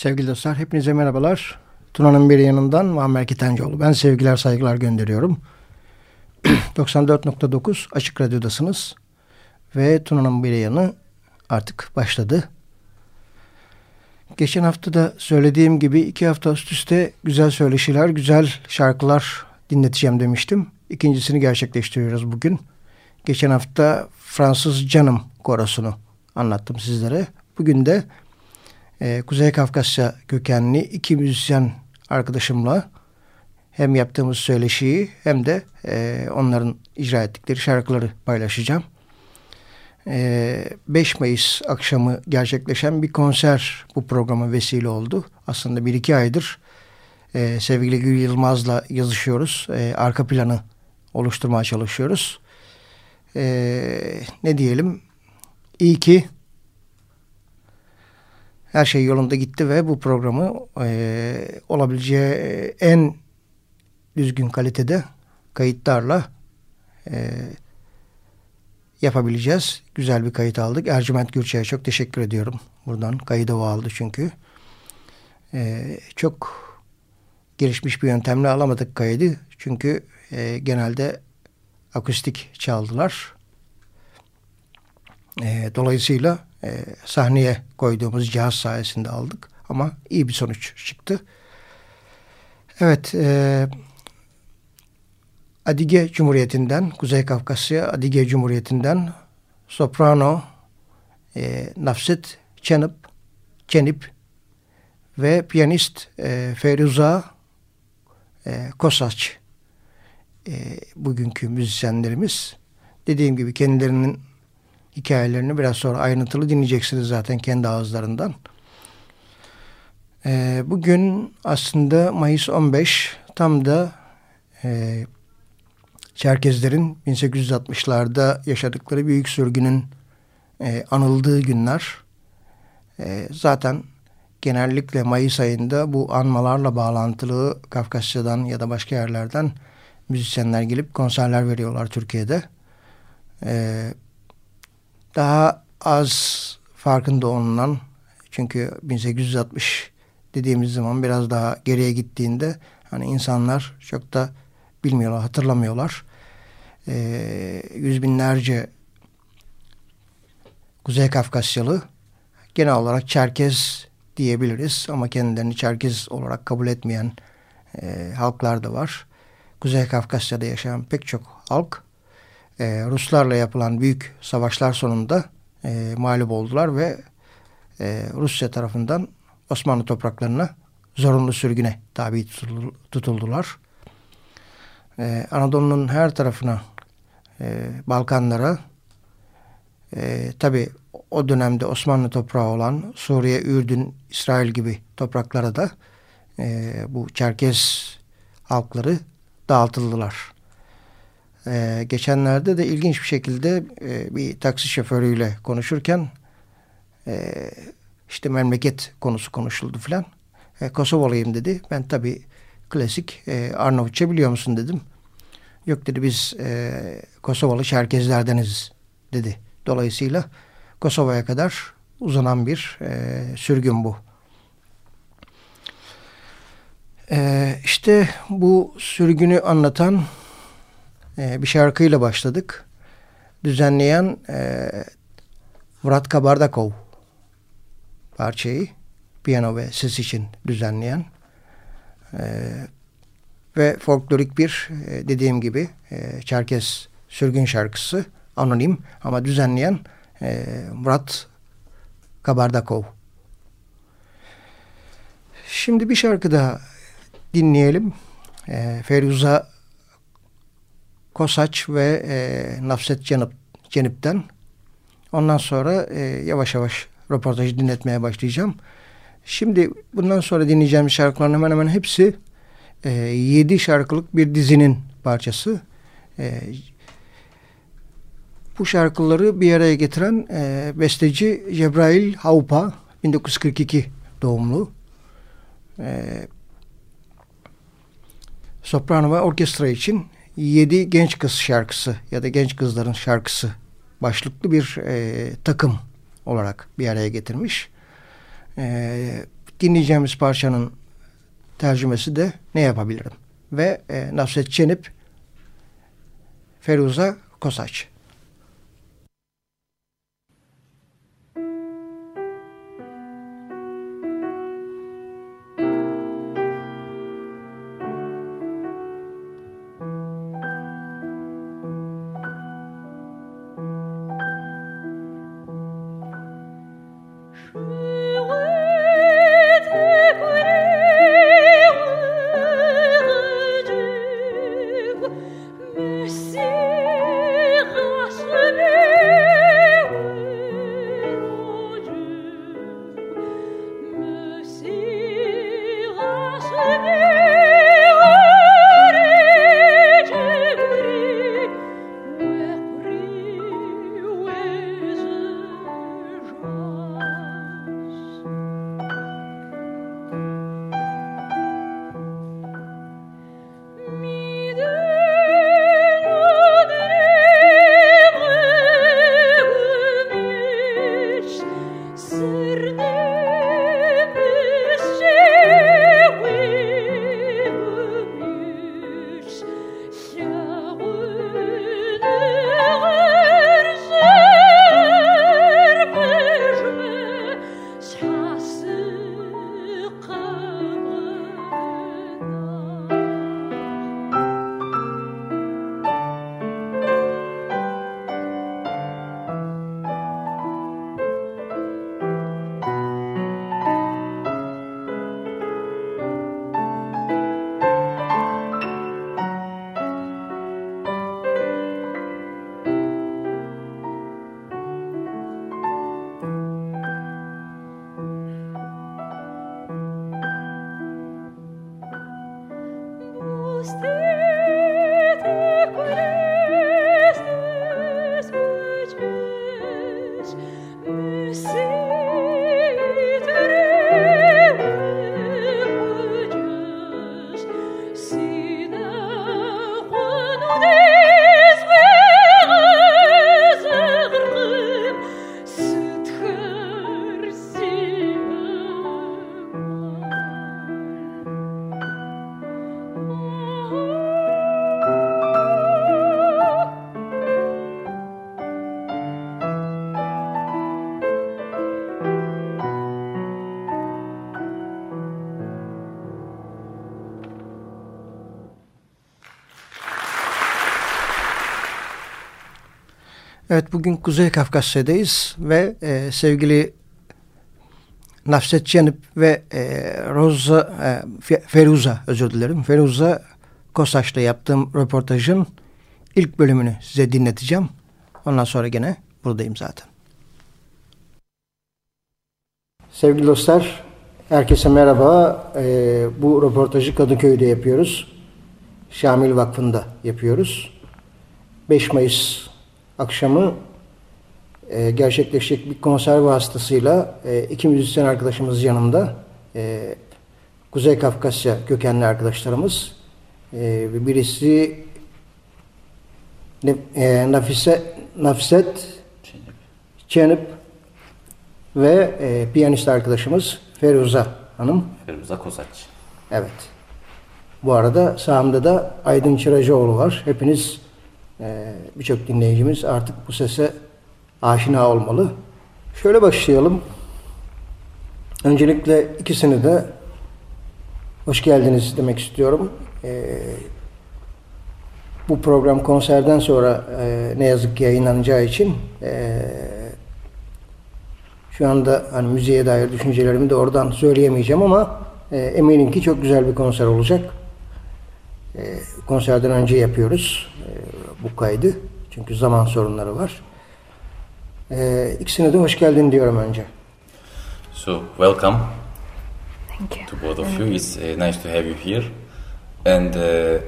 Sevgili dostlar, hepinize merhabalar. Tuna'nın bir yanından Muammer Kitencoğlu. Ben sevgiler, saygılar gönderiyorum. 94.9 Açık Radyo'dasınız. Ve Tuna'nın bir yanı artık başladı. Geçen hafta da söylediğim gibi iki hafta üst üste güzel söyleşiler, güzel şarkılar dinleteceğim demiştim. İkincisini gerçekleştiriyoruz bugün. Geçen hafta Fransız Canım korosunu anlattım sizlere. Bugün de e, Kuzey Kafkasya kökenli iki müzisyen arkadaşımla hem yaptığımız söyleşiyi hem de e, onların icra ettikleri şarkıları paylaşacağım. E, 5 Mayıs akşamı gerçekleşen bir konser bu programa vesile oldu. Aslında bir iki aydır e, sevgili Gül Yılmaz'la yazışıyoruz. E, arka planı oluşturmaya çalışıyoruz. Ne diyelim? İyi ki her şey yolunda gitti ve bu programı e, olabileceği en düzgün kalitede kayıtlarla e, yapabileceğiz. Güzel bir kayıt aldık. Ercüment Gürçay'a çok teşekkür ediyorum. Buradan kayıda o aldı çünkü. E, çok gelişmiş bir yöntemle alamadık kaydı. Çünkü e, genelde akustik çaldılar. E, dolayısıyla e, sahneye koyduğumuz cihaz sayesinde aldık. Ama iyi bir sonuç çıktı. Evet, e, Adige Cumhuriyeti'nden, Kuzey Kafkasya Adige Cumhuriyeti'nden soprano e, Nafset Çenip, Çenip ve piyanist e, Feruza e, Kosaç e, bugünkü müzisyenlerimiz. Dediğim gibi kendilerinin hikayelerini biraz sonra ayrıntılı dinleyeceksiniz zaten kendi ağızlarından. E, bugün aslında Mayıs 15 tam da e, Çerkezlerin 1860'larda yaşadıkları büyük sürgünün e, anıldığı günler. E, zaten genellikle Mayıs ayında bu anmalarla bağlantılı Kafkasya'dan ya da başka yerlerden müzisyenler gelip konserler veriyorlar Türkiye'de. Ee, daha az farkında olunan çünkü 1860 dediğimiz zaman biraz daha geriye gittiğinde hani insanlar çok da bilmiyorlar, hatırlamıyorlar. Ee, yüz binlerce Kuzey Kafkasyalı genel olarak Çerkez diyebiliriz ama kendilerini Çerkez olarak kabul etmeyen e, halklar da var. Kuzey Kafkasya'da yaşayan pek çok halk e, Ruslarla yapılan büyük savaşlar sonunda e, mağlup oldular ve e, Rusya tarafından Osmanlı topraklarına zorunlu sürgüne tabi tutuldular. E, Anadolu'nun her tarafına e, Balkanlara e, tabi o dönemde Osmanlı toprağı olan Suriye, Ürdün, İsrail gibi topraklara da e, bu Çerkez halkları dağıtıldılar. Ee, geçenlerde de ilginç bir şekilde e, bir taksi şoförüyle konuşurken e, işte memleket konusu konuşuldu filan. E, Kosovalıyım dedi. Ben tabii klasik e, Arnavutça biliyor musun dedim. Yok dedi biz e, Kosovalı Çerkezlerdeniz dedi. Dolayısıyla Kosova'ya kadar uzanan bir e, sürgün bu. E, işte bu sürgünü anlatan e, bir şarkıyla başladık. Düzenleyen e, Murat Kabardakov parçayı piyano ve ses için düzenleyen e, ve folklorik bir e, dediğim gibi e, Çerkes sürgün şarkısı anonim ama düzenleyen e, Murat Kabardakov. Şimdi bir şarkı daha dinleyelim. E, Feruza Kosaç ve e, Nafset Cenip, Cenip'ten. Ondan sonra e, yavaş yavaş röportajı dinletmeye başlayacağım. Şimdi bundan sonra dinleyeceğim şarkıların hemen hemen hepsi e, 7 şarkılık bir dizinin parçası. E, bu şarkıları bir araya getiren e, besteci Cebrail Haupa 1942 doğumlu. E, soprano ve orkestra için Yedi Genç Kız şarkısı ya da Genç Kızların şarkısı başlıklı bir e, takım olarak bir araya getirmiş. E, dinleyeceğimiz parçanın tercümesi de ne yapabilirim? Ve e, Nafset Çenip, Feruza Kosaç. Evet bugün Kuzey Kafkasya'dayız ve e, sevgili Nafset Cenip ve e, Roza, e, Feruza özür dilerim. Feruza Kosaç'la yaptığım röportajın ilk bölümünü size dinleteceğim. Ondan sonra gene buradayım zaten. Sevgili dostlar, herkese merhaba. E, bu röportajı Kadıköy'de yapıyoruz. Şamil Vakfı'nda yapıyoruz. 5 Mayıs akşamı e, gerçekleşecek bir konser vasıtasıyla e, iki müzisyen arkadaşımız yanımda. E, Kuzey Kafkasya kökenli arkadaşlarımız. E, birisi e, Nafise, Nafset Çenip ve e, piyanist arkadaşımız Feruza Hanım. Feruza Kosaç. Evet. Bu arada sağımda da Aydın Çıracıoğlu var. Hepiniz ee, birçok dinleyicimiz artık bu sese aşina olmalı. Şöyle başlayalım. Öncelikle ikisini de hoş geldiniz demek istiyorum. Ee, bu program konserden sonra e, ne yazık ki yayınlanacağı için e, şu anda hani müziğe dair düşüncelerimi de oradan söyleyemeyeceğim ama e, eminim ki çok güzel bir konser olacak. E, konserden önce yapıyoruz. E, bu kaydı. Çünkü zaman sorunları var. Ee, ikisine de hoş geldin diyorum önce. So, welcome Thank you. to both of you. It's uh, nice to have you here. And uh,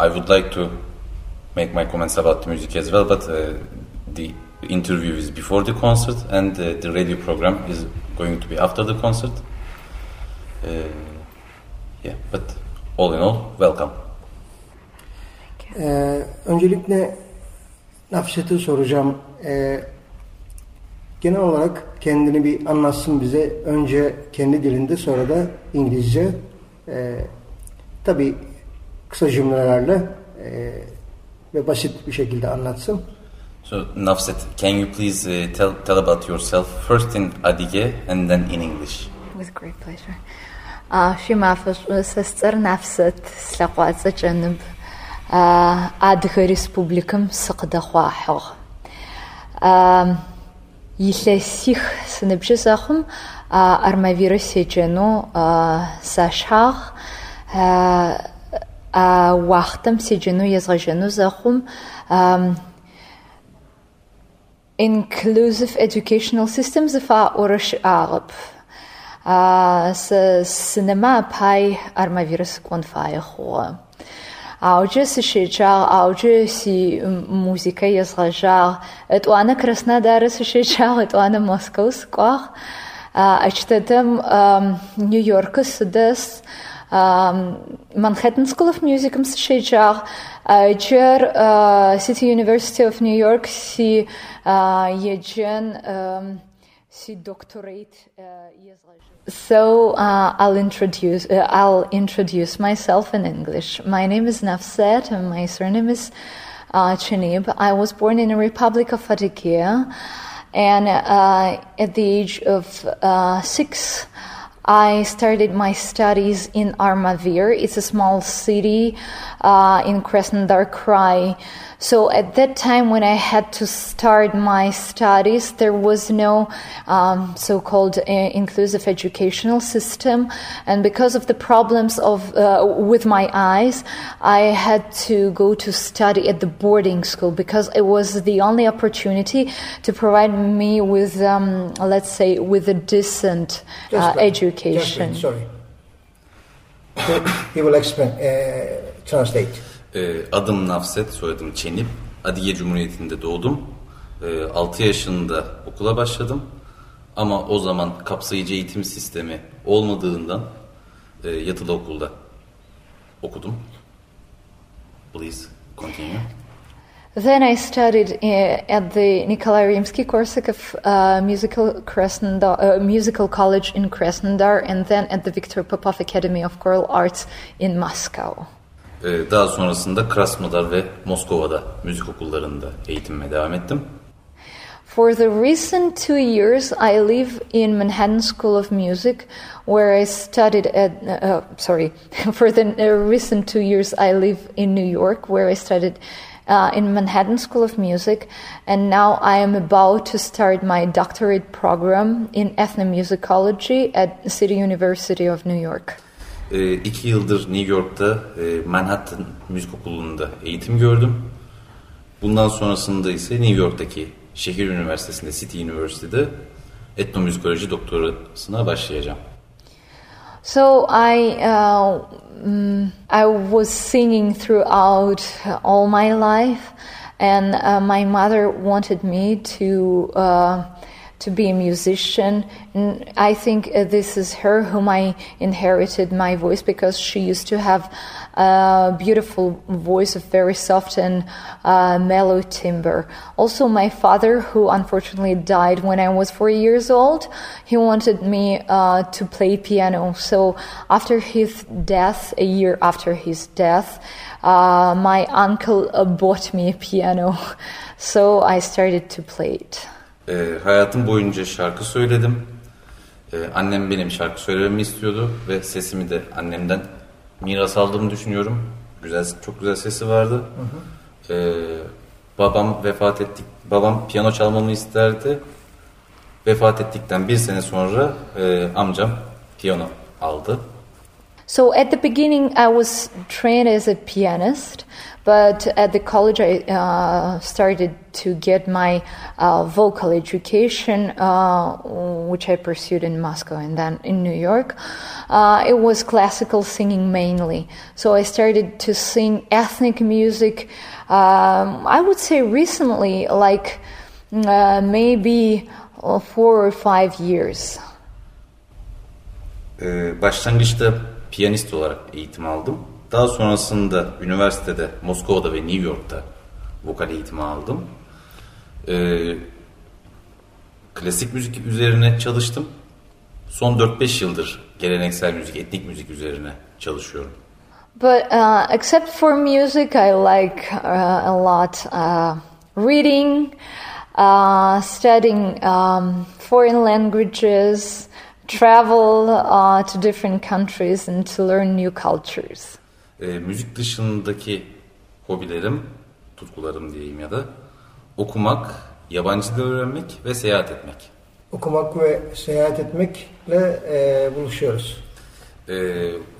I would like to make my comments about the music as well, but uh, the interview is before the concert and uh, the radio program is going to be after the concert. Uh, yeah, but all in all, welcome. Ee, öncelikle Nafset'e soracağım. Ee, Genel olarak kendini bir anlatsın bize. Önce kendi dilinde sonra da İngilizce. E, tabii kısa cümlelerle e, ve basit bir şekilde anlatsın. So Nafset, can you please uh, tell tell about yourself first in Adige and then in English? With great pleasure. Шимафэ сестер Нафсет слъэкъуацэ кӏэныб Адыгэ Республикым сыкъыдэхъуахьыгъ. Илъэсих сыныбжьы зэхъум Армавирэ седжэну сашъхьагъ. Уахътэм седжэну езгъэжьэну зэхъум inclusive educational systems зыфаӏорэ щыӏагъэп. Сэ сынэмэ апай Армавирэ сыкӏон фае хъугъэ. Аукӏэ сыщеджагъ, аукӏэ си музикэ езгъэжьагъ. Этӏуанэ Краснодарэ сыщеджагъ, этӏуанэ Москоу сыкӏуагъ. Ащтэтэм Нью-Йоркэ сыдэс. Manhattan School of Musicым сыщеджагъ. Джэр City University of New York си еджэн си doctorate So uh, I'll introduce uh, I'll introduce myself in English. My name is Nafset and my surname is uh, Chenib. I was born in the Republic of Fatikia, and uh, at the age of uh, six, I started my studies in Armavir. It's a small city uh, in Krasnodar Krai. So at that time, when I had to start my studies, there was no um, so-called uh, inclusive educational system, and because of the problems of uh, with my eyes, I had to go to study at the boarding school because it was the only opportunity to provide me with, um, let's say, with a decent uh, education. sorry. he will explain, uh, translate. Ee, adım Nafset, soyadım Çenip. Adige Cumhuriyeti'nde doğdum. Ee, 6 yaşında okula başladım. Ama o zaman kapsayıcı eğitim sistemi olmadığından e, yatılı okulda okudum. Please continue. Then I studied uh, at the Nikolai Rimsky-Korsakov uh, musical Krasnodar, uh, musical college in Krasnodar, and then at the Viktor Popov Academy of Choral Arts in Moscow. Daha sonrasında Krasnodar ve Moskova'da müzik okullarında devam ettim. For the recent two years, I live in Manhattan School of Music, where I studied at. Uh, sorry, for the uh, recent two years, I live in New York, where I studied uh, in Manhattan School of Music, and now I am about to start my doctorate program in ethnomusicology at City University of New York. E, iki yıldır New York'ta e, Manhattan Müzik Okulu'nda eğitim gördüm. Bundan sonrasında ise New York'taki şehir üniversitesinde, City University'de etnomüzikoloji doktorasına başlayacağım. So I uh, I was singing throughout all my life, and uh, my mother wanted me to. Uh, to be a musician. And I think uh, this is her whom I inherited my voice because she used to have a beautiful voice, of very soft and uh, mellow timbre. Also, my father, who unfortunately died when I was four years old, he wanted me uh, to play piano. So after his death, a year after his death, uh, my uncle uh, bought me a piano. So I started to play it. E, hayatım boyunca şarkı söyledim. E, annem benim şarkı söylememi istiyordu ve sesimi de annemden miras aldığımı düşünüyorum. Güzel, çok güzel sesi vardı. Hı hı. E, babam vefat ettik. Babam piyano çalmamı isterdi. Vefat ettikten bir sene sonra e, amcam piyano aldı. So at the beginning, I was trained as a pianist, but at the college, I uh, started to get my uh, vocal education, uh, which I pursued in Moscow and then in New York. Uh, it was classical singing mainly. So I started to sing ethnic music, um, I would say recently, like uh, maybe four or five years. Ee, başlangıçta piyanist olarak eğitim aldım. Daha sonrasında üniversitede Moskova'da ve New York'ta vokal eğitimi aldım. Ee, klasik müzik üzerine çalıştım. Son 4-5 yıldır geleneksel müzik, etnik müzik üzerine çalışıyorum. But uh, except for music, I like uh, a lot uh, reading, uh, studying um, foreign languages, travel uh, to different countries, and to learn new cultures. E, müzik dışındaki hobilerim, tutkularım diyeyim ya da okumak, yabancı dil öğrenmek ve seyahat etmek. Okumak ve seyahat etmekle e, buluşuyoruz. E,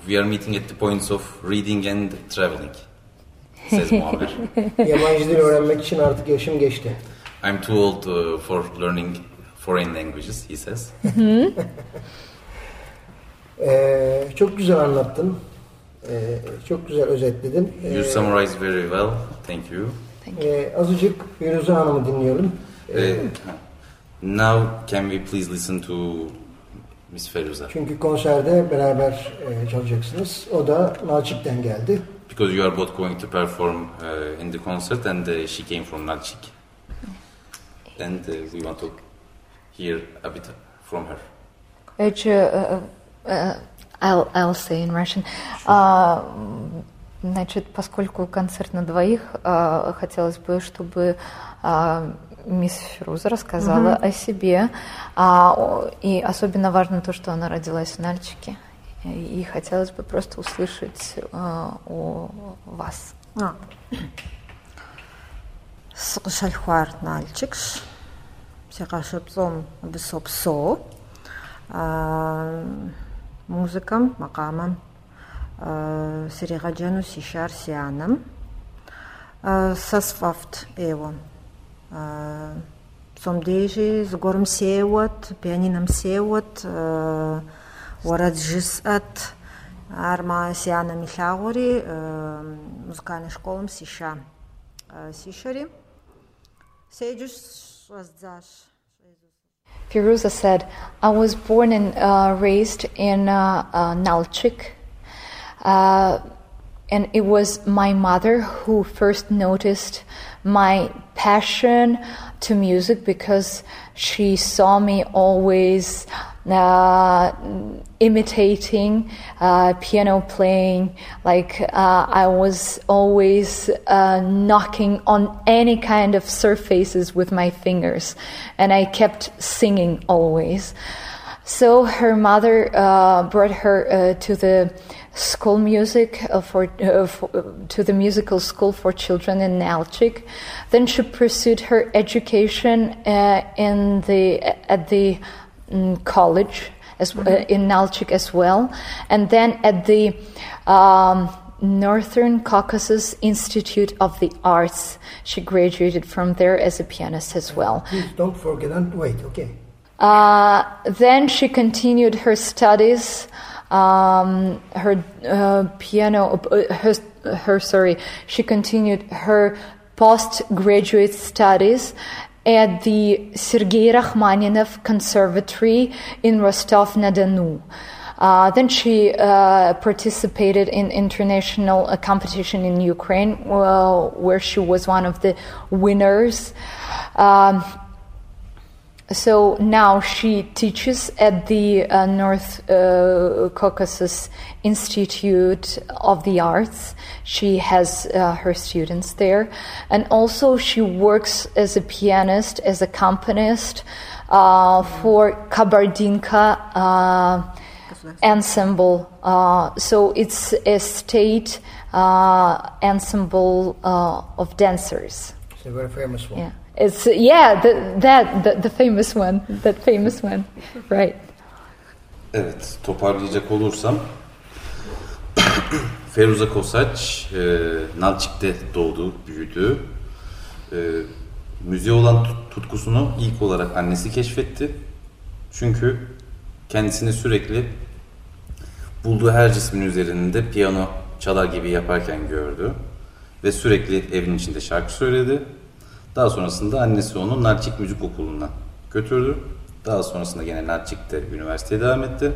we are meeting at the points of reading and traveling. Says. Yabancı dil öğrenmek için artık yaşım geçti. I'm too old uh, for learning foreign languages, he says. E, çok güzel anlattın. E, çok güzel özetledin. You E, summarize very well. Thank you. e, azıcık Firuze Hanım'ı dinleyelim. Uh, now, can we please listen to Miss Feruza? Çünkü konserde beraber e, çalacaksınız. O da Nalçik'ten geldi. Because you are both going to perform uh, in the concert and uh, she came from Nalchik. And uh, we want to hear a bit from her. Which, uh, uh, Say in Russian. А, Значит, поскольку концерт на двоих, а, хотелось бы, чтобы а, мисс Фируза рассказала о себе. А, И особенно важно то, что она родилась в Нальчике. И хотелось бы просто услышать а, о вас. А. Сыкъыщалъхуар Налчыкщ. Си къэшыпцӏэм музыкам, макамам, э, сиригъаджану сишар сианам, э, сасфафт эво. Э, Сомдежи згорм сеуат, пианинам сеуат, ورد جزءت арма сиана Михаури, музыкальной школам сиша. Сишари. Сэжус аздзаш Firuza said, I was born and uh, raised in uh, uh, Nalchik. Uh, and it was my mother who first noticed my passion to music because she saw me always imitating uh, piano playing. Like uh, I was always uh, knocking on any kind of surfaces with my fingers, and I kept singing always. So her mother uh, brought her uh, to the school music uh, for, uh, for to the musical school for children in Nalchik. Then she pursued her education uh, in the at the mm, college as uh, in Nalchik as well, and then at the um, Northern Caucasus Institute of the Arts. She graduated from there as a pianist as well. Please don't forget and wait, okay. Uh, then she continued her studies, um, her uh, piano, uh, her, her sorry, she continued her postgraduate studies at the Sergei Rachmaninov Conservatory in Rostov-na-Donu. Uh, then she uh, participated in international uh, competition in Ukraine, where she was one of the winners. Um, so now she teaches at the uh, North uh, Caucasus Institute of the Arts. She has uh, her students there. And also, she works as a pianist, as a accompanist uh, for Kabardinka uh, ensemble. Uh, so, it's a state uh, ensemble uh, of dancers. It's a very famous one. Yeah. It's yeah, the, that the, the famous one, that famous one, right? Evet, toparlayacak olursam Feruza Kosaç e, Nalçik'te doğdu, büyüdü. E, müziğe olan tut- tutkusunu ilk olarak annesi keşfetti. Çünkü kendisini sürekli bulduğu her cismin üzerinde piyano çalar gibi yaparken gördü. Ve sürekli evin içinde şarkı söyledi. Daha sonrasında annesi onu Nalçik Müzik Okulu'na götürdü. Daha sonrasında gene Nalçik'te üniversiteye devam etti.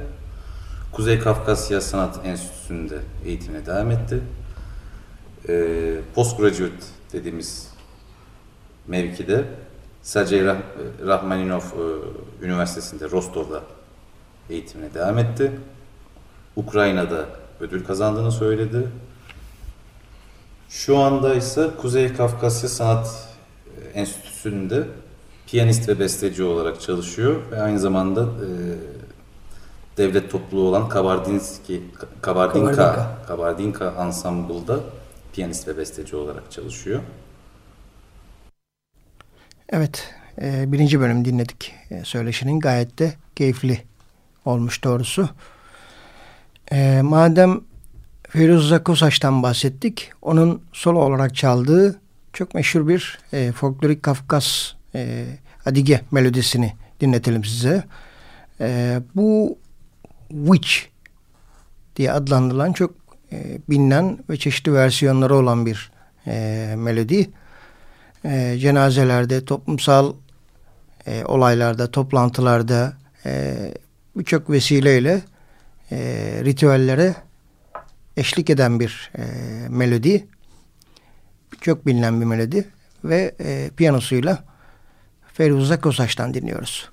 Kuzey Kafkasya Sanat Enstitüsü'nde eğitimine devam etti. Ee, postgraduate dediğimiz mevkide Sergey Rah Rahmaninov e, Üniversitesi'nde Rostov'da eğitimine devam etti. Ukrayna'da ödül kazandığını söyledi. Şu anda ise Kuzey Kafkasya Sanat Enstitüsü'nde piyanist ve besteci olarak çalışıyor ve aynı zamanda e, devlet topluluğu olan Kabardinski Kabardinka Kabardinka, Kabardinka Ensemble'da piyanist ve besteci olarak çalışıyor. Evet, e, birinci bölüm dinledik. E, söyleşinin gayet de keyifli olmuş doğrusu. E, madem Firuz Zakosaç'tan bahsettik, onun solo olarak çaldığı çok meşhur bir e, folklorik Kafkas e, Adige melodisini dinletelim size. E, bu Witch diye adlandırılan çok e, bilinen ve çeşitli versiyonları olan bir e, melodi. E, cenazelerde, toplumsal e, olaylarda, toplantılarda e, birçok vesileyle e, ritüellere eşlik eden bir e, melodi. Çok bilinen bir melodi ve e, piyanosuyla Feruza Kosaç'tan dinliyoruz.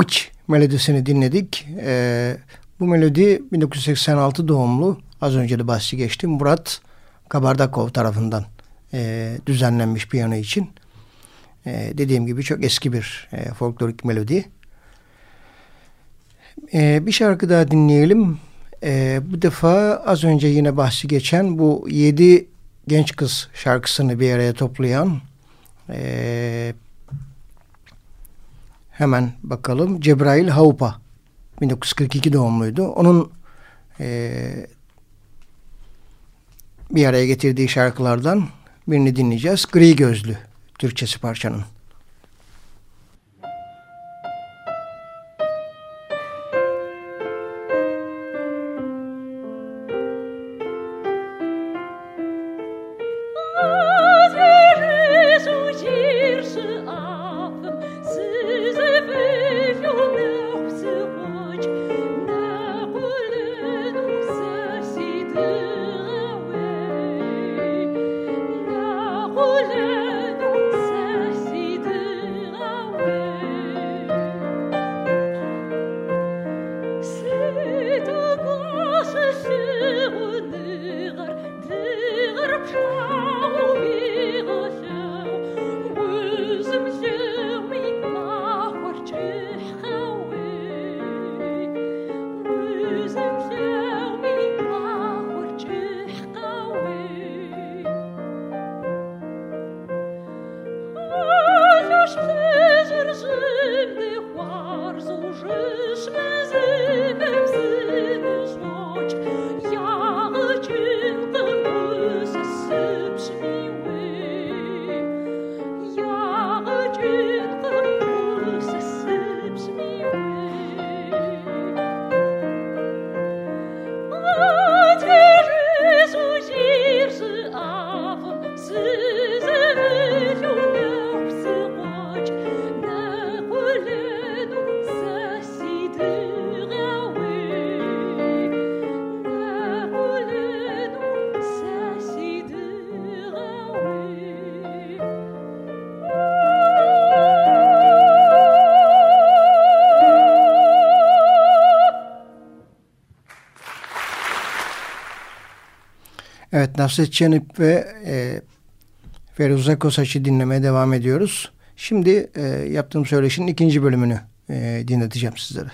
Witch melodisini dinledik. Ee, bu melodi 1986 doğumlu, az önce de bahsi geçtim, Murat Kabardakov tarafından e, düzenlenmiş piyano için. E, dediğim gibi çok eski bir e, folklorik melodi. E, bir şarkı daha dinleyelim. E, bu defa az önce yine bahsi geçen bu yedi genç kız şarkısını bir araya toplayan e, Hemen bakalım. Cebrail Haupa 1942 doğumluydu. Onun e, bir araya getirdiği şarkılardan birini dinleyeceğiz. Gri Gözlü Türkçesi parçanın. Nasret Çenip ve e, Feruze Kosaç'ı dinlemeye devam ediyoruz. Şimdi e, yaptığım söyleşinin ikinci bölümünü e, dinleteceğim sizlere.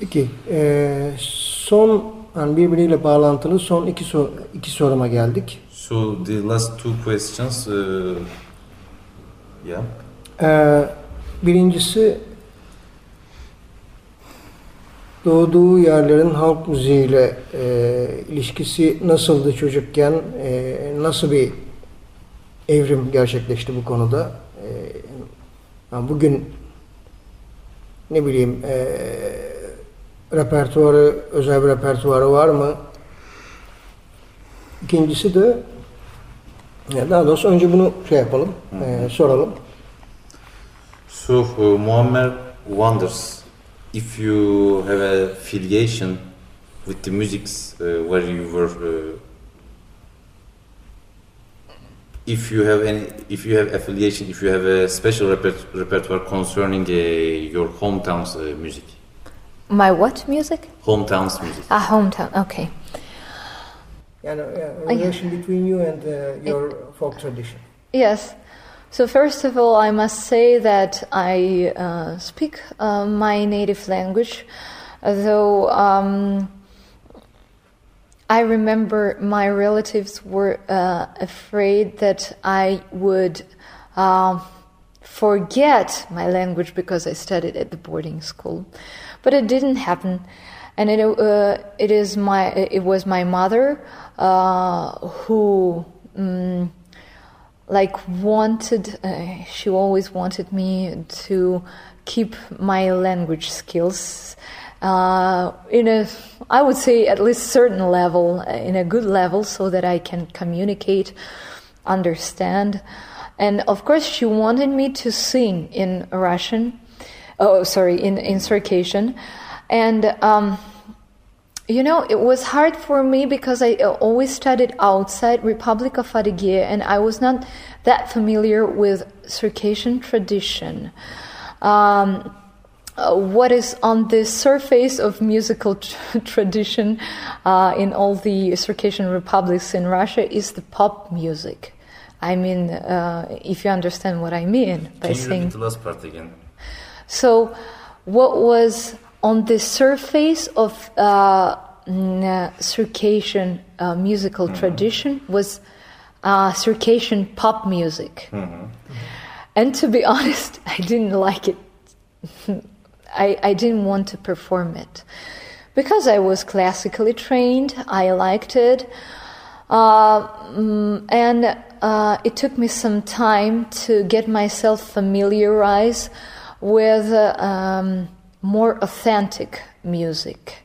Peki e, son yani birbiriyle bağlantılı son iki, sor, iki soruma geldik. So the last two questions, uh, yeah. E, birincisi doğduğu yerlerin halk müziğiyle e, ilişkisi nasıldı çocukken? E, nasıl bir evrim gerçekleşti bu konuda? E, bugün ne bileyim e, repertuarı, özel bir repertuarı var mı? İkincisi de daha doğrusu önce bunu şey yapalım, e, soralım. So uh, Muammer wonders if you have a affiliation with the musics uh, where you were uh, if you have any if you have affiliation if you have a special reper repertoire concerning uh, your hometown's uh, music. My what music? Hometown's music. Ah hometown okay. Yeah, no, yeah, relation yeah. between you and uh, your folk tradition. Yes so first of all, I must say that I uh, speak uh, my native language, though um, I remember my relatives were uh, afraid that I would um, forget my language because I studied at the boarding school, but it didn't happen, and it uh, it is my it was my mother uh, who. Um, like wanted uh, she always wanted me to keep my language skills uh, in a i would say at least certain level uh, in a good level so that i can communicate understand. And of course she wanted me to sing in russian oh sorry in in circassian. And um, you know, it was hard for me because I uh, always studied outside Republic of Adygea and I was not that familiar with Circassian tradition. Um, uh, what is on the surface of musical tr- tradition uh, in all the Circassian republics in Russia is the pop music. I mean, uh, if you understand what I mean by Can you saying the last part again. So, what was on the surface of uh, mm, Circassian uh, musical mm-hmm. tradition was uh, Circassian pop music. Mm-hmm. And to be honest, I didn't like it. I, I didn't want to perform it. Because I was classically trained, I liked it. Uh, mm, and uh, it took me some time to get myself familiarized with uh, um, more authentic music.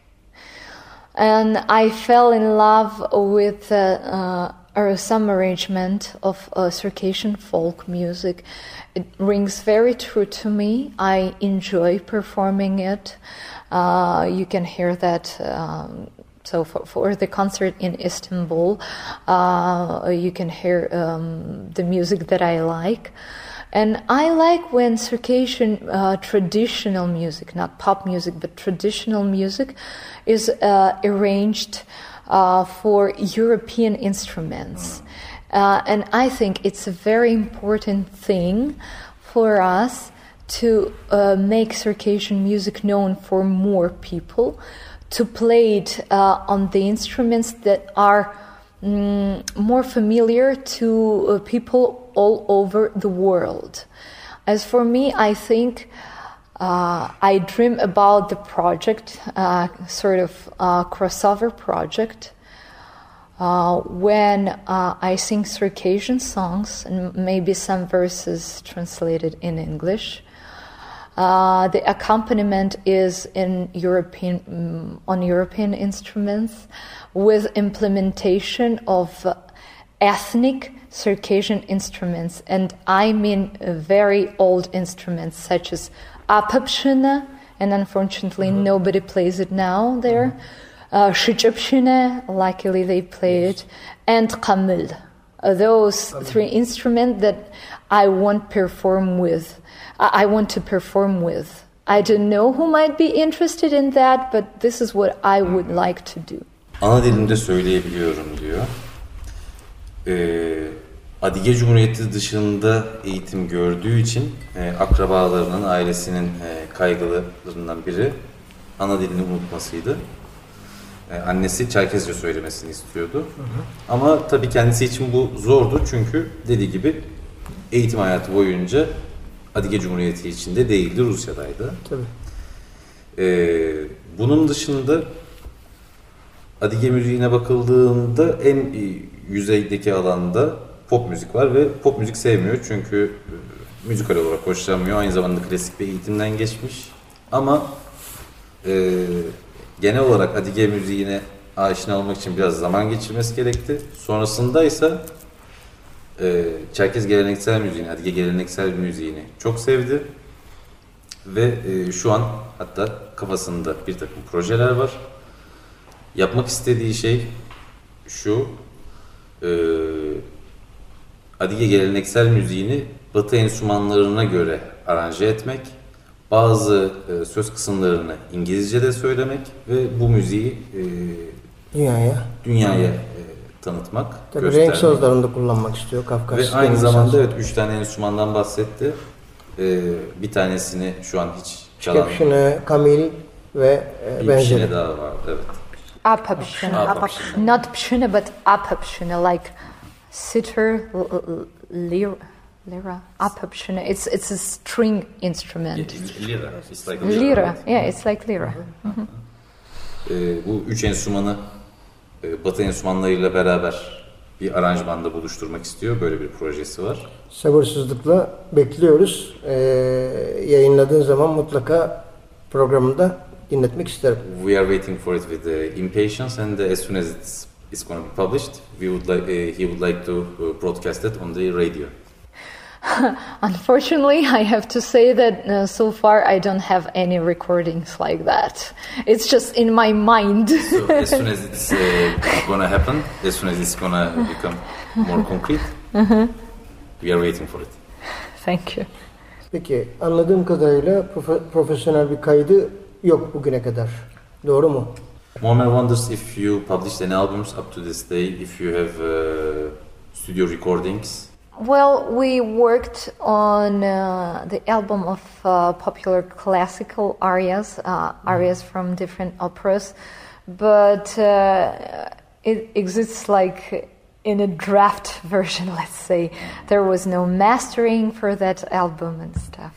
And I fell in love with uh, uh, some arrangement of uh, Circassian folk music. It rings very true to me. I enjoy performing it. Uh, you can hear that. Um, so for, for, the concert in Istanbul, uh, you can hear um, the music that I like. And I like when Circassian uh, traditional music, not pop music, but traditional music, is uh, arranged uh, for European instruments. Uh, and I think it's a very important thing for us to uh, make Circassian music known for more people, to play it uh, on the instruments that are mm, more familiar to people all over the world. As for me, I think uh, I dream about the project, uh, sort of uh, crossover project, uh, when uh, I sing Circassian songs and maybe some verses translated in English. The accompaniment is in European mm, on European instruments with implementation of ethnic Circassian instruments, and I mean very old instruments such as apapshina, and unfortunately mm-hmm. nobody plays it now there. Mm-hmm. Uh, luckily they play it, and kamil. Uh, those three instruments that I won't perform with. I want to perform with. I don't know who might be interested in that, but this is what I would like to do. Ana dilimde söyleyebiliyorum diyor. Ee, Adige Cumhuriyeti dışında eğitim gördüğü için e, akrabalarının, ailesinin e, kaygılarından biri ana dilini unutmasıydı. E, annesi Çerkezce söylemesini istiyordu. Hı hı. Ama tabii kendisi için bu zordu çünkü dediği gibi eğitim hayatı boyunca Adige Cumhuriyeti içinde değildi, Rusya'daydı. Tabii. Ee, bunun dışında Adige müziğine bakıldığında en yüzeydeki alanda pop müzik var ve pop müzik sevmiyor çünkü e, müzikal olarak hoşlanmıyor. Aynı zamanda klasik bir eğitimden geçmiş. Ama e, genel olarak Adige müziğine aşina olmak için biraz zaman geçirmesi gerekti. Sonrasında ise e, Çerkez geleneksel müziğini, Adige geleneksel müziğini çok sevdi. Ve e, şu an hatta kafasında bir takım projeler var. Yapmak istediği şey şu, e, Adige geleneksel müziğini Batı enstrümanlarına göre aranje etmek, bazı e, söz kısımlarını İngilizce'de söylemek ve bu müziği e, dünyaya dünyaya e, tanıtmak, Tabii göstermek. renk sözlerinde kullanmak istiyor Kafkas. Ve aynı zamanda evet üç tane enstrümandan bahsetti. Ee, bir tanesini şu an hiç çalan... Şkepşine, Kamil ve e, benzeri. Bir daha var, evet. Apapşine. Not pşine but apapşine like sitar, lira. Lira, apapşine. It's it's a string instrument. Yeah, lira. It's like lira. lira. Yeah, it's like lira. Ee, bu üç enstrümanı e, Batı enstrümanlarıyla beraber bir aranjmanda buluşturmak istiyor. Böyle bir projesi var. Sabırsızlıkla bekliyoruz. Ee, yayınladığın zaman mutlaka programında dinletmek isterim. We are waiting for it with uh, impatience and uh, as soon as it's, it's going to be published, we would like, uh, he would like to uh, broadcast it on the radio. Unfortunately, I have to say that uh, so far I don't have any recordings like that. It's just in my mind. so as soon as it's uh, gonna happen, as soon as it's gonna become more concrete, uh-huh. we are waiting for it. Thank you. Peki anladığım kadarıyla profe- profesyonel bir kaydı yok bugüne kadar. Doğru mu? Muammer wonders if you published any albums up to this day, if you have uh, studio recordings Well, we worked on uh, the album of uh, popular classical arias, uh, arias from different operas, but uh, it exists like in a draft version, let's say. There was no mastering for that album and stuff,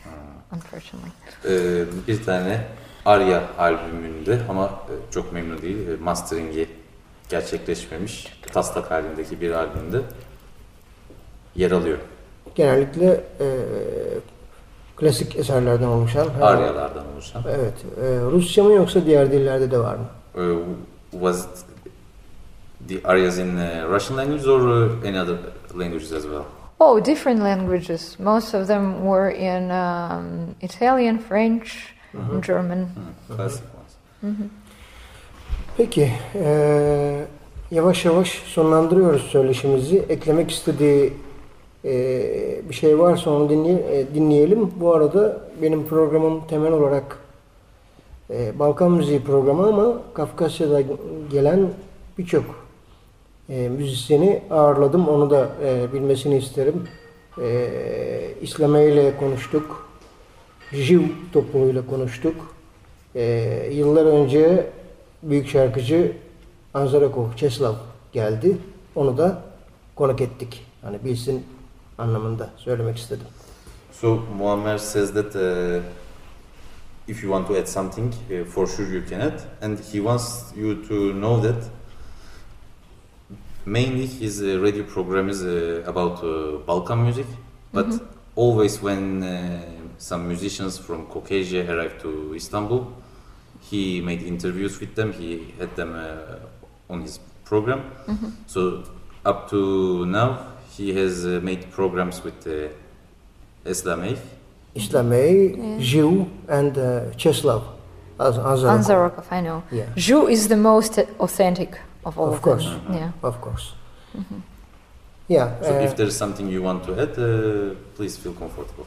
unfortunately. Ee, bir tane Arya albümünde ama e, çok memnun değil, e, mastering'i gerçekleşmemiş, taslak halindeki bir albümde yer alıyor. Genellikle e, klasik eserlerden oluşan. Aryalardan oluşan. Evet. E, Rusça mı yoksa diğer dillerde de var mı? Uh, was it the Aryas in uh, Russian language or any other languages as well? Oh, different languages. Most of them were in um, Italian, French, mm -hmm. German. Classic ones. -hmm. Peki, e, yavaş yavaş sonlandırıyoruz söyleşimizi. Eklemek istediği e, bir şey varsa onu dinley e, dinleyelim. Bu arada benim programım temel olarak e, Balkan müziği programı ama Kafkasya'da gelen birçok e, müzisyeni ağırladım. Onu da e, bilmesini isterim. E, İslame ile konuştuk. Jiv topluluğuyla konuştuk. E, yıllar önce büyük şarkıcı Anzarakov, Çeslav geldi. onu da konuk ettik. Hani bilsin anlamında söylemek istedim. So Muammer says that uh, if you want to add something, uh, for sure you can add, and he wants you to know that mainly his uh, radio program is uh, about uh, Balkan music, but mm -hmm. always when uh, some musicians from Caucasia arrived to Istanbul, he made interviews with them. He had them on his program. Mm -hmm. So up to now, he has made programs with Islamay. Islamay, yeah. Jew, and uh, Cheslav. Anzarokov. Anzarokov, I know. Yeah. Jew is the most authentic of all of, of course. Them. Yeah. Of course. Mm-hmm. Yeah. So uh, if there's something you want to add, uh, please feel comfortable.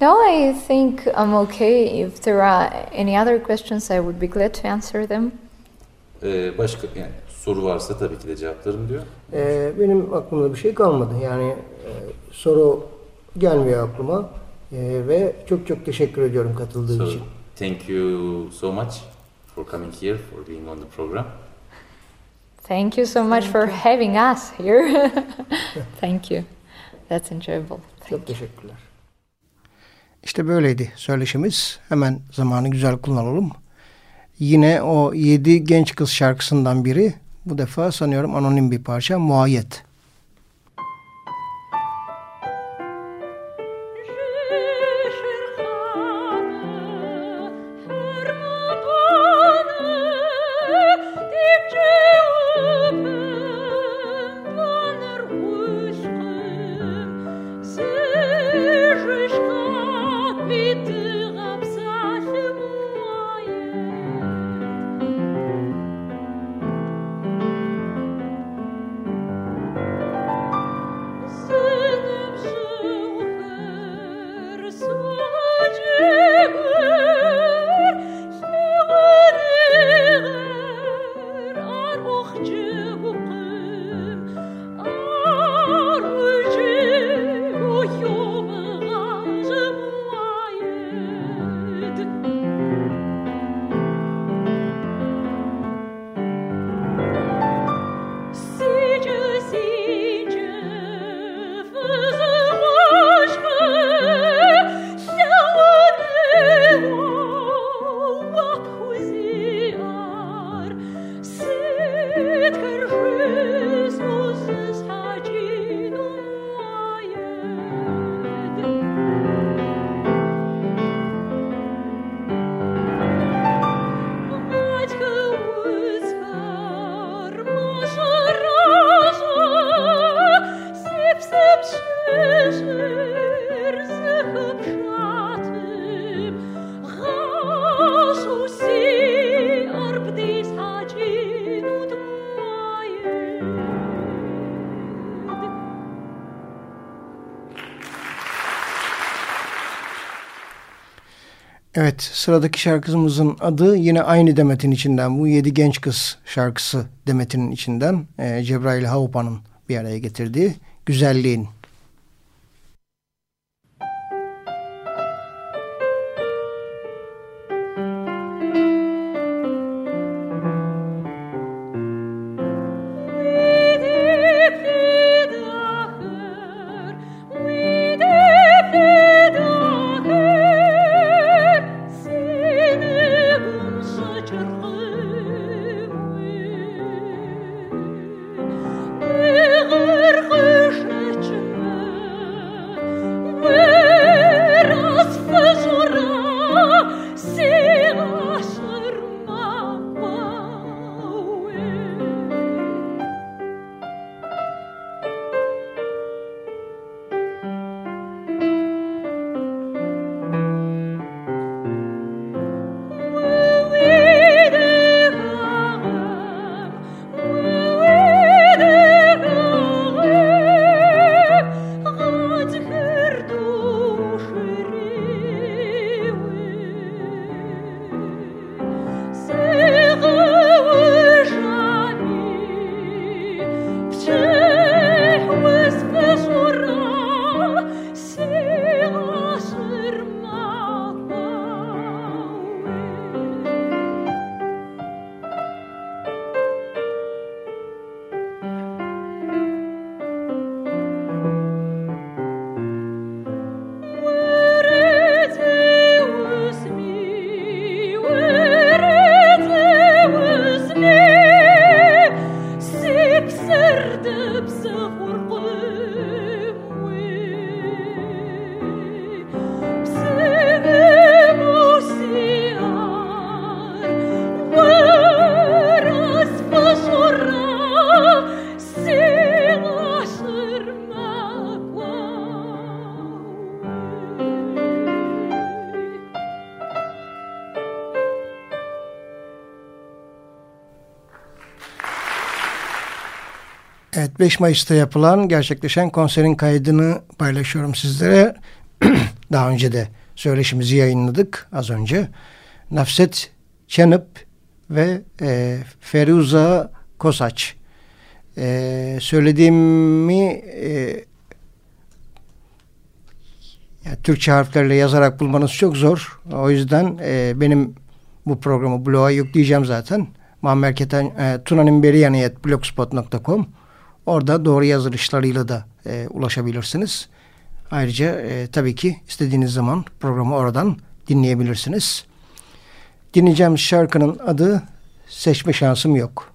No, I think I'm okay. If there are any other questions, I would be glad to answer them. Ee, başka yani soru varsa tabii ki de cevaplarım diyor. Ee, benim aklımda bir şey kalmadı. Yani e, soru gelmiyor aklıma. E, ve çok çok teşekkür ediyorum katıldığı so, için. Thank you so much for coming here, for being on the program. Thank you so much Thank for you. having us here. Thank you. That's enjoyable. Thank Çok teşekkürler. İşte böyleydi söyleşimiz. Hemen zamanı güzel kullanalım. Yine o yedi genç kız şarkısından biri. Bu defa sanıyorum anonim bir parça. Muayyet. Evet sıradaki şarkımızın adı yine aynı Demet'in içinden bu Yedi Genç Kız şarkısı Demet'in içinden e, Cebrail Haupa'nın bir araya getirdiği Güzelliğin. 5 Mayıs'ta yapılan gerçekleşen konserin kaydını paylaşıyorum sizlere. Daha önce de söyleşimizi yayınladık az önce. Nafset Çenip ve e, Feruza Kosaç. E, söylediğimi e, yani Türkçe harflerle yazarak bulmanız çok zor. O yüzden e, benim bu programı bloğa yükleyeceğim zaten. Muammer Keten, e, tunanimberiyani.blogspot.com Orada doğru yazılışlarıyla da e, ulaşabilirsiniz. Ayrıca e, tabii ki istediğiniz zaman programı oradan dinleyebilirsiniz. Dinleyeceğim şarkının adı Seçme Şansım Yok.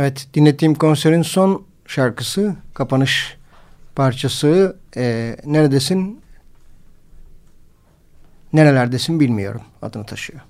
Evet dinlettiğim konserin son şarkısı kapanış parçası e, neredesin nerelerdesin bilmiyorum adını taşıyor.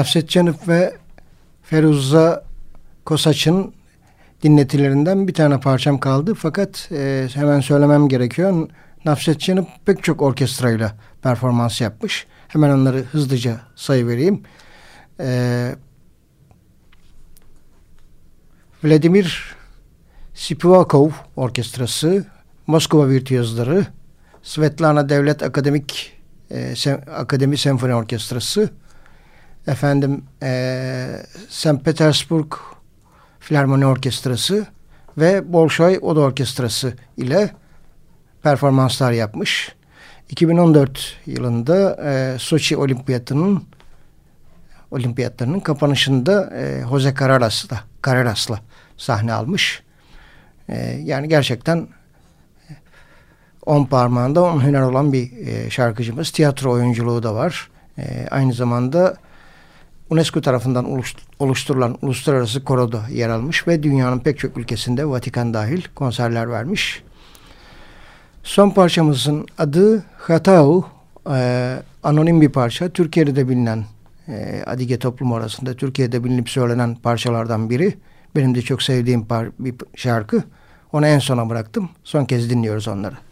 Nafset Canıp ve Feruza Kosaç'ın dinletilerinden bir tane parçam kaldı. Fakat e, hemen söylemem gerekiyor. Nafset Canıp pek çok orkestrayla performans yapmış. Hemen onları hızlıca sayıvereyim. E, Vladimir Sipivakov Orkestrası, Moskova Virtüözleri, Svetlana Devlet Akademik e, Sem Akademi Senfoni Orkestrası, efendim e, St. Petersburg Filarmoni Orkestrası ve Bolşoy Oda Orkestrası ile performanslar yapmış. 2014 yılında e, Soçi Olimpiyatının olimpiyatlarının kapanışında e, Jose Carreras'la Carreras'la sahne almış. E, yani gerçekten on parmağında on hüner olan bir e, şarkıcımız. Tiyatro oyunculuğu da var. E, aynı zamanda UNESCO tarafından oluşturulan uluslararası koroda yer almış ve dünyanın pek çok ülkesinde Vatikan dahil konserler vermiş. Son parçamızın adı Hatau. E, anonim bir parça. Türkiye'de de bilinen e, Adige toplum arasında Türkiye'de bilinip söylenen parçalardan biri. Benim de çok sevdiğim bir şarkı. Onu en sona bıraktım. Son kez dinliyoruz onları.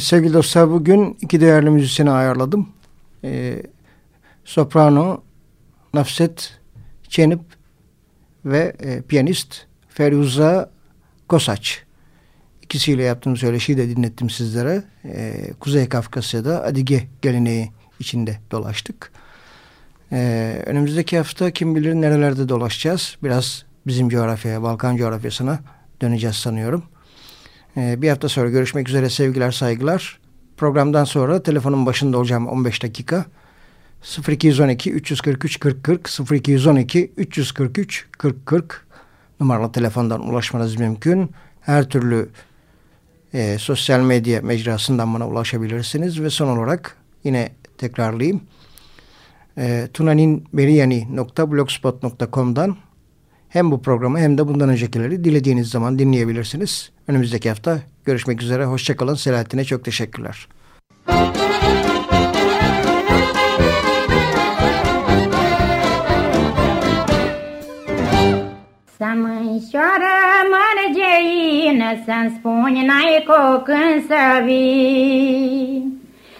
Evet sevgili dostlar bugün iki değerli müzisyeni ayarladım. Ee, soprano Nafset Çenip ve e, piyanist Feruza Kosaç. İkisiyle yaptığım söyleşiyi de dinlettim sizlere. Ee, Kuzey Kafkasya'da Adige geleneği içinde dolaştık. Ee, önümüzdeki hafta kim bilir nerelerde dolaşacağız. Biraz bizim coğrafyaya, Balkan coğrafyasına döneceğiz sanıyorum. Ee, bir hafta sonra görüşmek üzere sevgiler saygılar. Programdan sonra telefonun başında olacağım 15 dakika. 0212 343 40 40 0212 343 40 40 numaralı telefondan ulaşmanız mümkün. Her türlü e, sosyal medya mecrasından bana ulaşabilirsiniz ve son olarak yine tekrarlayayım. E, tunaninberiyani.blogspot.com'dan hem bu programı hem de bundan öncekileri dilediğiniz zaman dinleyebilirsiniz. Önümüzdeki hafta görüşmek üzere. Hoşçakalın. Selahattin'e çok teşekkürler. Să mărgeină, Să-mi spuni n-ai cu când să vii.